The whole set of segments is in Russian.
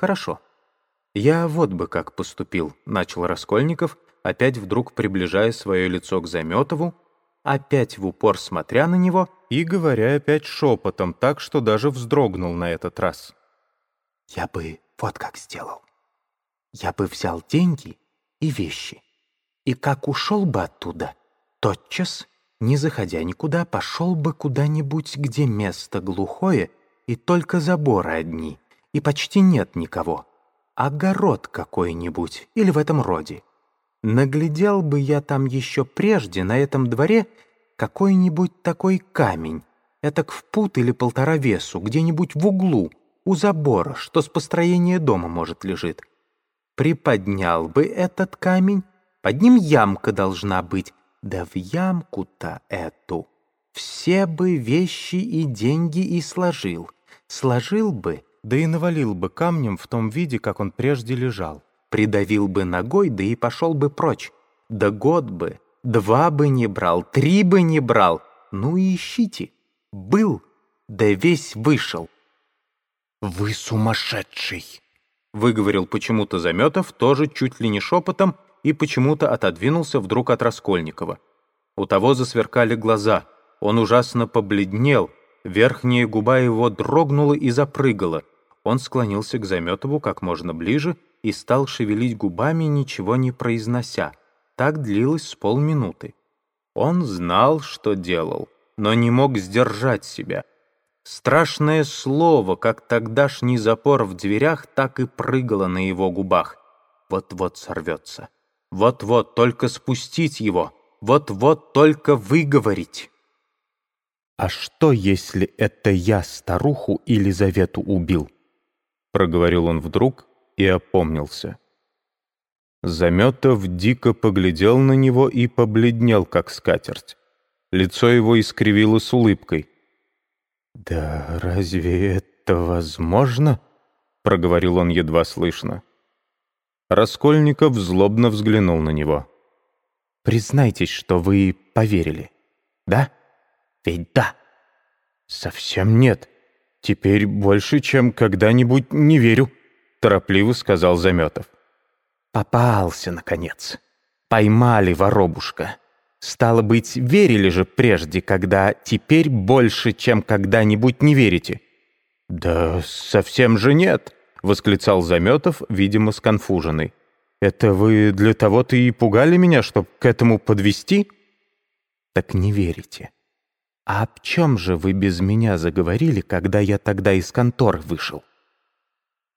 Хорошо. Я вот бы как поступил, начал Раскольников, опять вдруг приближая свое лицо к Заметову, опять в упор смотря на него и говоря опять шепотом, так что даже вздрогнул на этот раз. «Я бы вот как сделал. Я бы взял деньги и вещи, и как ушел бы оттуда, тотчас, не заходя никуда, пошел бы куда-нибудь, где место глухое и только заборы одни, и почти нет никого. Огород какой-нибудь или в этом роде. Наглядел бы я там еще прежде на этом дворе какой-нибудь такой камень, этак в пут или полтора весу, где-нибудь в углу, у забора, что с построения дома, может, лежит. Приподнял бы этот камень, под ним ямка должна быть, да в ямку-то эту все бы вещи и деньги и сложил. Сложил бы, да и навалил бы камнем в том виде, как он прежде лежал придавил бы ногой, да и пошел бы прочь. Да год бы, два бы не брал, три бы не брал. Ну и ищите. Был, да весь вышел. «Вы сумасшедший!» выговорил почему-то Заметов, тоже чуть ли не шепотом, и почему-то отодвинулся вдруг от Раскольникова. У того засверкали глаза, он ужасно побледнел, верхняя губа его дрогнула и запрыгала. Он склонился к Заметову как можно ближе и стал шевелить губами, ничего не произнося. Так длилось с полминуты. Он знал, что делал, но не мог сдержать себя. Страшное слово, как тогдашний запор в дверях, так и прыгало на его губах. Вот-вот сорвется. Вот-вот только спустить его. Вот-вот только выговорить. «А что, если это я старуху Елизавету убил?» Проговорил он вдруг, и опомнился. Заметов дико поглядел на него и побледнел, как скатерть. Лицо его искривило с улыбкой. «Да разве это возможно?» — проговорил он едва слышно. Раскольников злобно взглянул на него. «Признайтесь, что вы поверили, да? Ведь да!» «Совсем нет. Теперь больше, чем когда-нибудь не верю». — торопливо сказал Заметов. «Попался, наконец. Поймали воробушка. Стало быть, верили же прежде, когда теперь больше, чем когда-нибудь не верите». «Да совсем же нет», — восклицал Заметов, видимо, сконфуженный. «Это вы для того-то и пугали меня, чтоб к этому подвести? «Так не верите. А об чем же вы без меня заговорили, когда я тогда из конторы вышел?»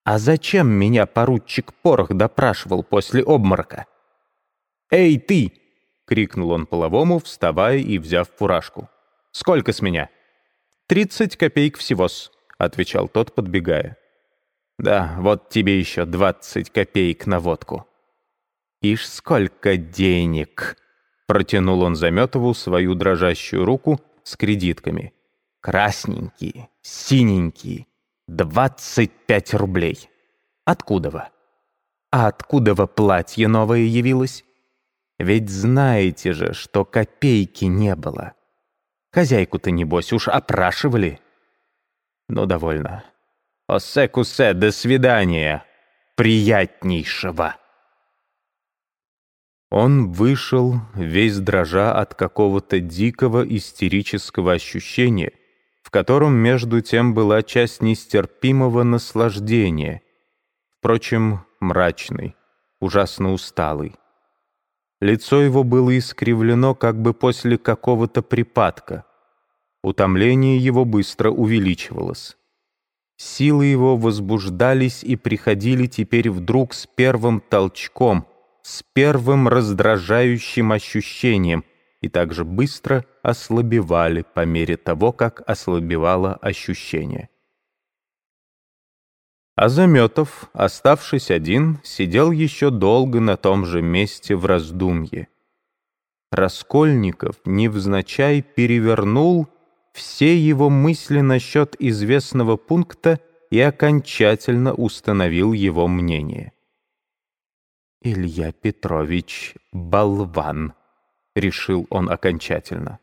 А зачем меня поручик Порох допрашивал после обморока? «Эй, ты!» — крикнул он половому, вставая и взяв фуражку. «Сколько с меня?» «Тридцать копеек всего-с», — отвечал тот, подбегая. «Да, вот тебе еще двадцать копеек на водку». «Ишь, сколько денег!» — протянул он Заметову свою дрожащую руку с кредитками. «Красненькие, синенькие, Двадцать пять рублей. Откуда вы? А откуда вы платье новое явилось? Ведь знаете же, что копейки не было. Хозяйку-то, небось, уж опрашивали. Ну, довольно. Осе-кусе, до свидания. Приятнейшего. Он вышел, весь дрожа от какого-то дикого истерического ощущения — в котором между тем была часть нестерпимого наслаждения, впрочем, мрачный, ужасно усталый. Лицо его было искривлено как бы после какого-то припадка. Утомление его быстро увеличивалось. Силы его возбуждались и приходили теперь вдруг с первым толчком, с первым раздражающим ощущением — и также быстро ослабевали по мере того, как ослабевало ощущение. А Заметов, оставшись один, сидел еще долго на том же месте в раздумье. Раскольников невзначай перевернул все его мысли насчет известного пункта и окончательно установил его мнение. Илья Петрович — болван. — решил он окончательно.